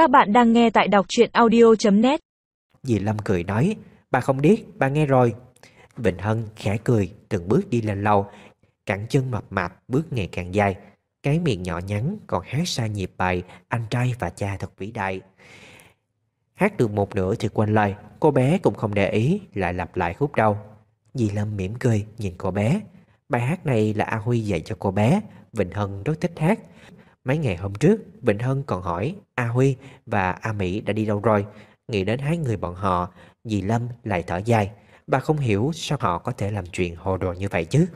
Các bạn đang nghe tại đọc truyện audio.net Dì Lâm cười nói Bà không biết, bà nghe rồi. Vịnh Hân khẽ cười Từng bước đi lên lầu. Cẳng chân mập mạp bước ngày càng dài. Cái miệng nhỏ nhắn còn hát xa nhịp bài Anh trai và cha thật vĩ đại. Hát được một nửa thì quên lời Cô bé cũng không để ý Lại lặp lại khúc đầu. Dì Lâm mỉm cười nhìn cô bé. Bài hát này là A Huy dạy cho cô bé Vịnh Hân rất thích hát. Mấy ngày hôm trước Vịnh Hân còn hỏi A Huy và A Mỹ đã đi đâu rồi? Nghĩ đến hai người bọn họ, Dì Lâm lại thở dài. Bà không hiểu sao họ có thể làm chuyện hồ đồ như vậy chứ.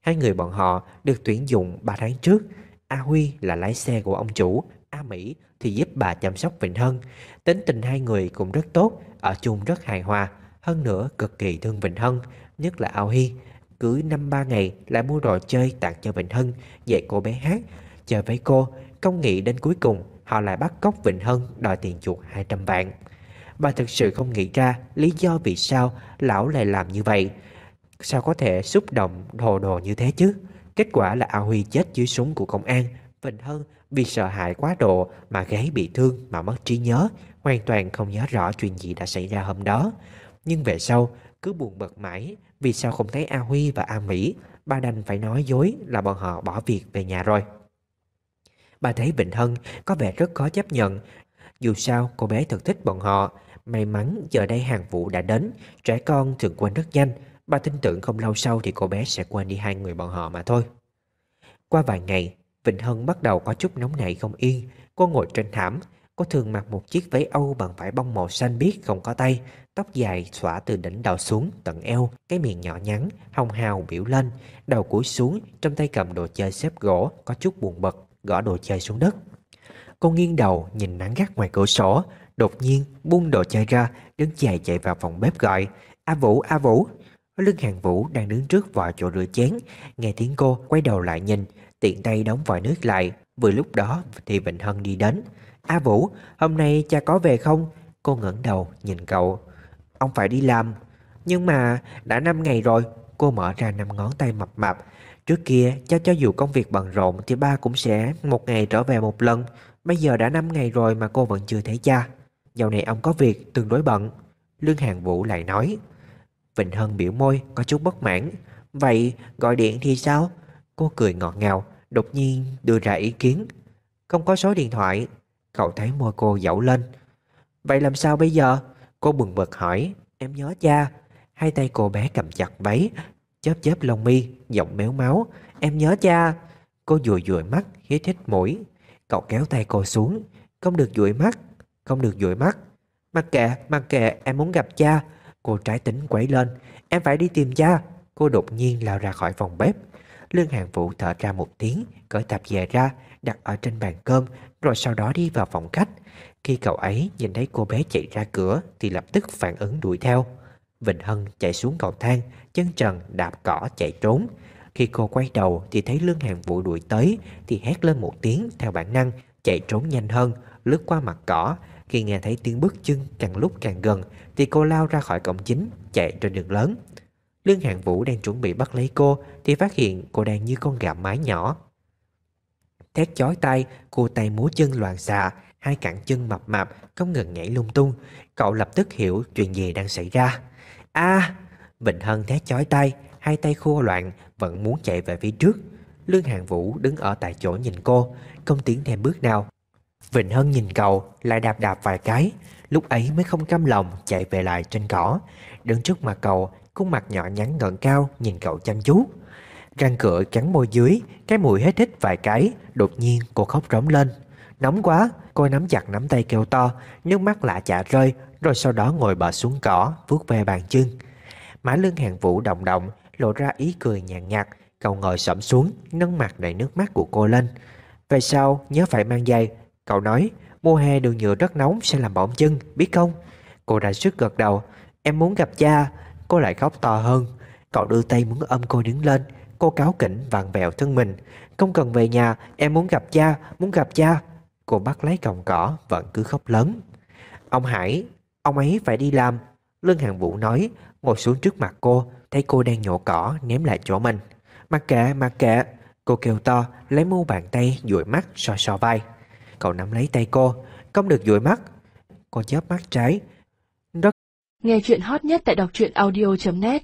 Hai người bọn họ được tuyển dụng 3 tháng trước. A Huy là lái xe của ông chủ, A Mỹ thì giúp bà chăm sóc Vịnh Hân. Tính tình hai người cũng rất tốt, Ở chung rất hài hòa, Hơn nữa cực kỳ thương Vịnh Hân, Nhất là A Huy. Cứ năm ba ngày lại mua đồ chơi tặng cho Vịnh Hân, Dạy cô bé hát. Chờ với cô Không nghĩ đến cuối cùng Họ lại bắt cóc Vịnh Hân đòi tiền chuộc 200 vạn Bà thực sự không nghĩ ra lý do vì sao lão lại làm như vậy. Sao có thể xúc động hồ đồ như thế chứ? Kết quả là A Huy chết dưới súng của công an. Vịnh Hân vì sợ hãi quá độ mà gái bị thương mà mất trí nhớ, hoàn toàn không nhớ rõ chuyện gì đã xảy ra hôm đó. Nhưng về sau, cứ buồn bực mãi vì sao không thấy A Huy và A Mỹ, bà đành phải nói dối là bọn họ bỏ việc về nhà rồi. Bà thấy Vịnh Hân có vẻ rất khó chấp nhận. Dù sao cô bé thật thích bọn họ. May mắn giờ đây hàng vụ đã đến Trẻ con thường quên rất nhanh. Bà tin tưởng không lâu sau thì cô bé sẽ quên đi hai người bọn họ mà thôi. Qua vài ngày Vịnh Hân bắt đầu có chút nóng nảy không yên. Cô ngồi trên thảm Cô thường mặc một chiếc váy Âu bằng vải bông màu xanh biếc không có tay Tóc dài xõa từ đỉnh đầu xuống tận eo Cái miệng nhỏ nhắn, hồng hào biểu lên Đầu cúi xuống, trong tay cầm đồ chơi xếp gỗ Có chút buồn bực, gõ đồ chơi xuống đất. Cô nghiêng đầu nhìn nắng gắt ngoài cửa sổ Đột nhiên buông đồ chơi ra Đứng chạy chạy vào phòng bếp gọi A Vũ, A Vũ. Lưng hàng Vũ đang đứng trước vòi chỗ rửa chén Nghe tiếng cô quay đầu lại nhìn Tiện tay đóng vòi nước lại Vừa lúc đó thì Vịnh Hân đi đến A Vũ, hôm nay cha có về không? Cô ngẩng đầu nhìn cậu Ông phải đi làm Nhưng mà đã 5 ngày rồi. Cô mở ra năm ngón tay mập mạp Trước kia, cháu cho dù công việc bận rộn Thì ba cũng sẽ một ngày trở về một lần. Bây giờ đã 5 ngày rồi mà cô vẫn chưa thấy cha. Dạo này ông có việc, tương đối bận. Lương Hàng Vũ lại nói, Vịnh Hân biểu môi, có chút bất mãn. Vậy, gọi điện thì sao? Cô cười ngọt ngào, Đột nhiên đưa ra ý kiến. Không có số điện thoại. Cậu thấy môi cô dẫu lên. Vậy làm sao bây giờ? Cô bừng bực hỏi, Em nhớ cha. Hai tay cô bé cầm chặt váy Chớp chớp lông mi Giọng méo máu. Em nhớ cha. Cô dụi dụi mắt hít hít mũi. Cậu kéo tay cô xuống. Không được dụi mắt Không được dụi mắt. Mặc kệ, mặc kệ, em muốn gặp cha. Cô trái tính quấy lên. Em phải đi tìm cha. Cô đột nhiên lao ra khỏi phòng bếp. Lương Hàng Vũ thở ra một tiếng Cởi tạp dề ra Đặt ở trên bàn cơm Rồi sau đó đi vào phòng khách. Khi cậu ấy nhìn thấy cô bé chạy ra cửa Thì lập tức phản ứng đuổi theo. Vịnh Hân chạy xuống cầu thang, Chân trần đạp cỏ chạy trốn. Khi cô quay đầu thì thấy Lương Hàng Vũ đuổi tới, Thì hét lên một tiếng theo bản năng, Chạy trốn nhanh hơn, Lướt qua mặt cỏ. Khi nghe thấy tiếng bước chân càng lúc càng gần, Thì cô lao ra khỏi cổng chính, Chạy trên đường lớn. Lương Hàng Vũ đang chuẩn bị bắt lấy cô, Thì phát hiện cô đang như con gà mái nhỏ. Thét chói tay Cô tay múa chân loạn xạ, Hai cẳng chân mập mạp, không ngừng nhảy lung tung. Cậu lập tức hiểu chuyện gì đang xảy ra a à, Vịnh Hân thét chói tay Hai tay khô loạn Vẫn muốn chạy về phía trước. Lương Hàng Vũ đứng ở tại chỗ nhìn cô Không tiến thêm bước nào. Vịnh Hân nhìn cậu Lại đạp đạp vài cái. Lúc ấy mới không cam lòng chạy về lại trên cỏ. Đứng trước mặt cậu Khuôn mặt nhỏ nhắn ngẩng cao nhìn cậu chăm chú. Răng cửa cắn môi dưới Cái mùi hết thích vài cái Đột nhiên cô khóc rống lên. Nóng quá, Cô nắm chặt nắm tay kêu to, Nước mắt lạ chả rơi, Rồi sau đó ngồi bờ xuống cỏ, vuốt ve bàn chân. Má lưng hàng vũ động động, Lộ ra ý cười nhàn nhạt, Cậu ngồi sẫm xuống, Nâng mặt đầy nước mắt của cô lên. Về sau, nhớ phải mang giày. Cậu nói, Mùa hè đường nhựa rất nóng, sẽ làm bỏng chân, Biết không? Cô đã sức gật đầu, Em muốn gặp cha. Cô lại khóc to hơn, Cậu đưa tay muốn ôm cô đứng lên. Cô cáo kỉnh, vặn vẹo thân mình, Không cần về nhà, Em muốn gặp cha, Muốn gặp cha. Cô bắt lấy còng cỏ Vẫn cứ khóc lớn. Ông Hải, Ông ấy phải đi làm. Lương Hàng Vũ nói, Ngồi xuống trước mặt cô, Thấy cô đang nhổ cỏ, Ném lại chỗ mình. Mặc kệ mặc kệ, Cô kêu to, Lấy mu bàn tay, dụi mắt, so so vai. Cậu nắm lấy tay cô, không được dụi mắt. Cô chớp mắt trái. Rất Nghe chuyện hot nhất tại đọc truyện audio.net